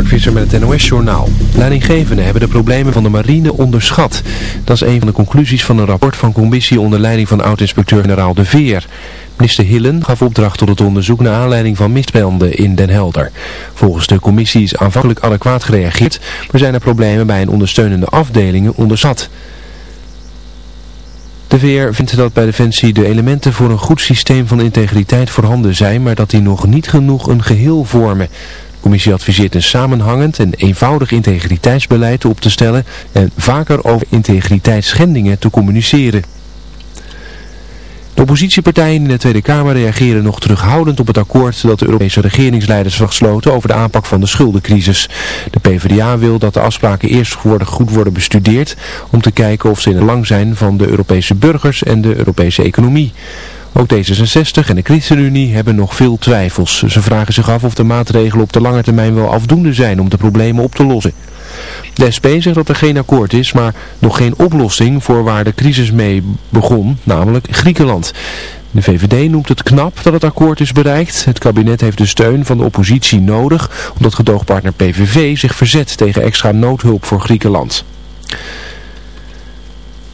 Mark Visser met het NOS-journaal. Leidinggevenden hebben de problemen van de marine onderschat. Dat is een van de conclusies van een rapport van commissie onder leiding van oud-inspecteur-generaal De Veer. Minister Hillen gaf opdracht tot het onderzoek naar aanleiding van misbranden in Den Helder. Volgens de commissie is aanvankelijk adequaat gereageerd, maar zijn er problemen bij een ondersteunende afdelingen onderschat. De Veer vindt dat bij Defensie de elementen voor een goed systeem van integriteit voorhanden zijn, maar dat die nog niet genoeg een geheel vormen. De commissie adviseert een samenhangend en eenvoudig integriteitsbeleid op te stellen en vaker over integriteitsschendingen te communiceren. De oppositiepartijen in de Tweede Kamer reageren nog terughoudend op het akkoord dat de Europese regeringsleiders gesloten over de aanpak van de schuldencrisis. De PvdA wil dat de afspraken eerst goed worden bestudeerd om te kijken of ze in het lang zijn van de Europese burgers en de Europese economie. Ook D66 en de ChristenUnie hebben nog veel twijfels. Ze vragen zich af of de maatregelen op de lange termijn wel afdoende zijn om de problemen op te lossen. De SP zegt dat er geen akkoord is, maar nog geen oplossing voor waar de crisis mee begon, namelijk Griekenland. De VVD noemt het knap dat het akkoord is bereikt. Het kabinet heeft de steun van de oppositie nodig, omdat gedoogpartner PVV zich verzet tegen extra noodhulp voor Griekenland.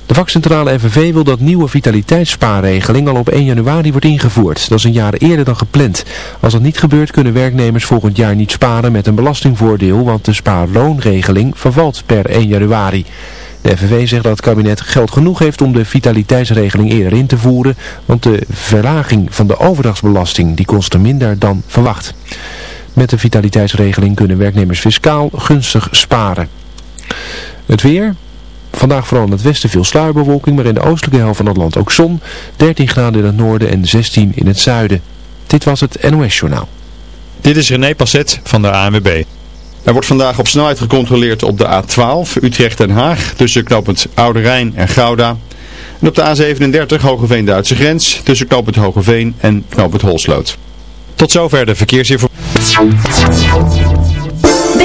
De vakcentrale FNV wil dat nieuwe vitaliteitsspaarregeling al op 1 januari wordt ingevoerd. Dat is een jaar eerder dan gepland. Als dat niet gebeurt kunnen werknemers volgend jaar niet sparen met een belastingvoordeel, want de spaarloonregeling vervalt per 1 januari. De FNV zegt dat het kabinet geld genoeg heeft om de vitaliteitsregeling eerder in te voeren, want de verlaging van de overdagsbelasting die kost er minder dan verwacht. Met de vitaliteitsregeling kunnen werknemers fiscaal gunstig sparen. Het weer, Vandaag vooral in het westen veel sluierbewolking, maar in de oostelijke helft van het land ook zon. 13 graden in het noorden en 16 in het zuiden. Dit was het NOS Journaal. Dit is René Passet van de ANWB. Er wordt vandaag op snelheid gecontroleerd op de A12 Utrecht-Den Haag tussen knooppunt Oude Rijn en Gouda. En op de A37 Hogeveen-Duitse grens tussen knooppunt Hogeveen en knooppunt Holsloot. Tot zover de verkeersinformatie.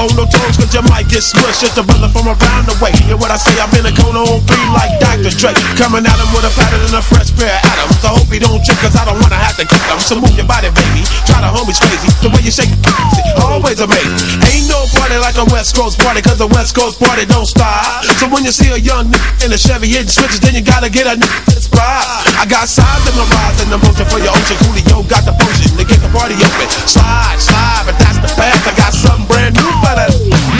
On no toes, cause you might get smushed. Just a brother from around the way. Hear what I say? I'm in a cone on three like Dr. Dre. Coming at him with a pattern and a fresh pair of atoms. I hope he don't trip, cause I don't wanna have to kick him. So move your body, baby. Try the homies crazy. The way you shake always amazing. Ain't no party like a West Coast party, cause the West Coast party don't stop. So when you see a young nigga in a Chevy hitting switches, then you gotta get a nigga spot. I got signs in the rise and the motion for your ocean. Coolio got the potion to get the party open. Slide, slide, but that's the path. I got something brand new for that.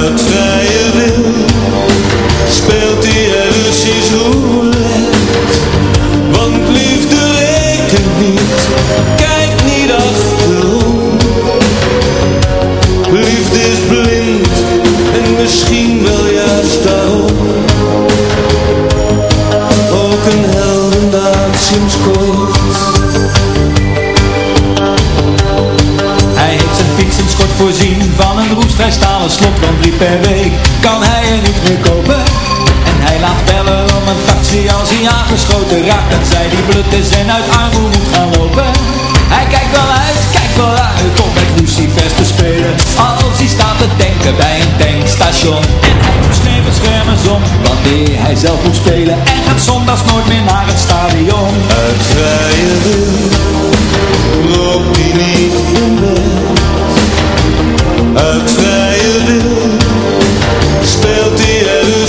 return. Roestvrij stalen slot van drie per week. Kan hij er niet meer kopen? En hij laat bellen om een taxi als hij aangeschoten raakt. Dat zij die blut is en uit armoede moet gaan lopen. Hij kijkt wel uit, kijkt wel uit om met lucifers te spelen. Als hij staat te denken bij een tankstation. En hij doet schermen om wanneer hij zelf moet spelen. En gaat zondags nooit meer naar het stadion. Uit vrije wil niet in. Uit vrije wil. Speelt hij er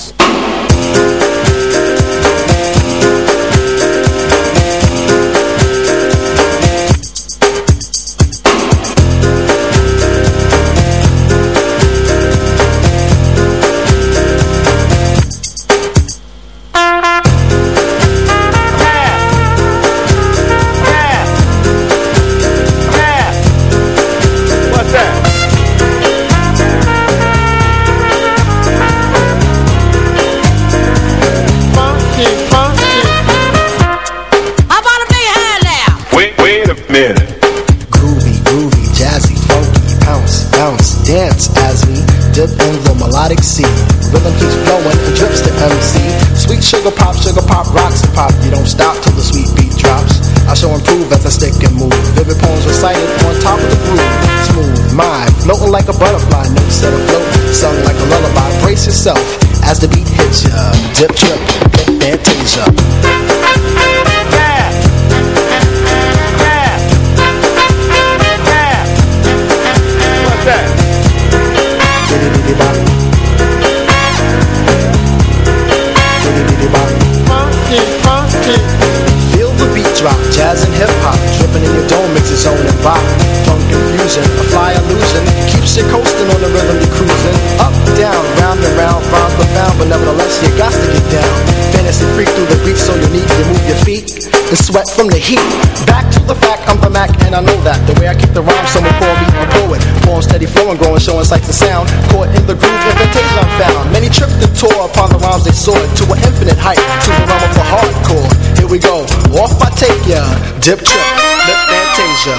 I know that The way I keep the rhyme, someone call me a poet Form steady flowing, growing, showing sights and sound Caught in the groove, invitation I'm found Many trips the tour upon the rhymes they soared To an infinite height, to the realm of the hardcore Here we go, off I take ya Dip trip, lip fantasia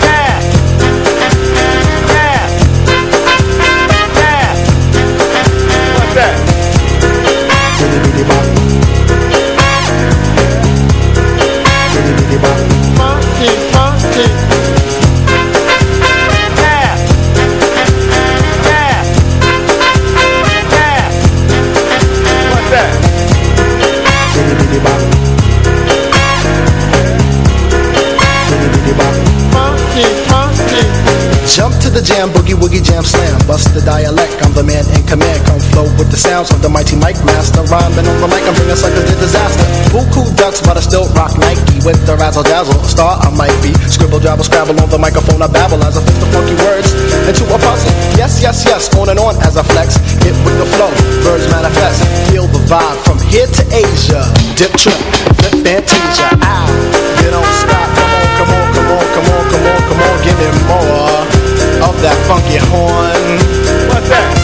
yeah. Yeah. Yeah. What's that? The sounds of the mighty Mike Master. Rhyming on the mic, I'm bringing suckers to disaster. Buku ducks, but I still rock Nike with the razzle dazzle. A star I might be. Scribble, jabble, scrabble on the microphone. I babble as I fix the funky words into a puzzle. Yes, yes, yes, on and on as I flex. Hit with the flow, birds manifest. Feel the vibe from here to Asia. Dip trip, flip fantasia. Ah, you don't stop. Come on, come on, come on, come on, come on, come on. Give me more of that funky horn. What's that?